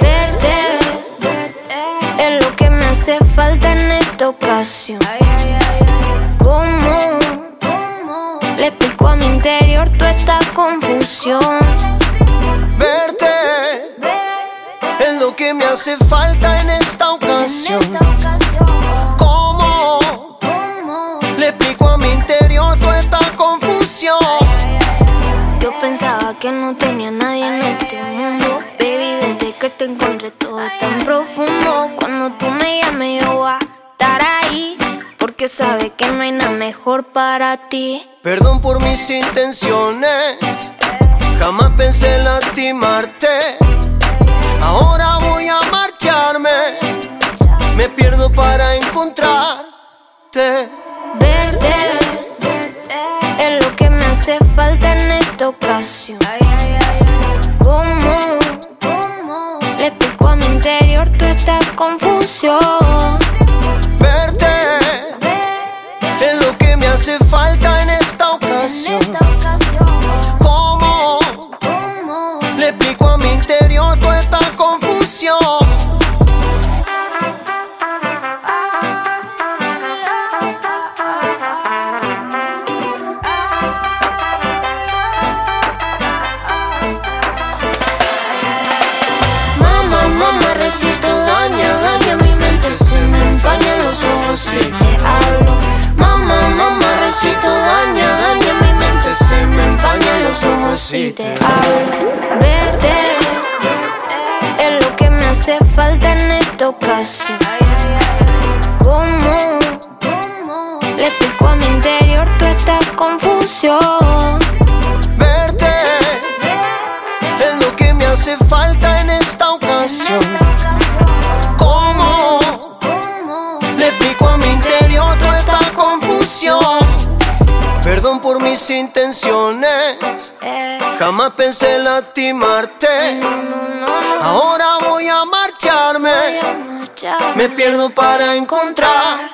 Verte es lo que me hace falta en esta ocasión. Ay, ¿Cómo? ¿Cómo? Le pico a mi interior toda esta confusión. Verte es lo que me hace falta. En esta ocasión. Pensaba que no tenía nadie en este mundo. Baby, desde que te encontré todo es tan profundo. Cuando tú me llames, yo voy a estar ahí. Porque sabe que no hay nada mejor para ti. Perdón por mis intenciones. Jamás pensé lastimarte. Ahora voy a marcharme. Me pierdo para encontrarte. Verte es lo que me hace falta esta ocasión. ¿Cómo? Le pico a mi interior toda esta confusión. Verte es lo que me hace falta en esta ocasión. ¿Cómo? Verte es lo que me hace falta en esta ocasión. ¿Cómo? Le pico a mi interior toda esta confusión. Verte es lo que me hace falta en esta ocasión. ¿Cómo? Le pico a mi interior toda esta confusión. Perdón por mis intenciones. Eh, Jamás pensé lastimarte. Ahora voy a marcharme. Me pierdo para encontrarte.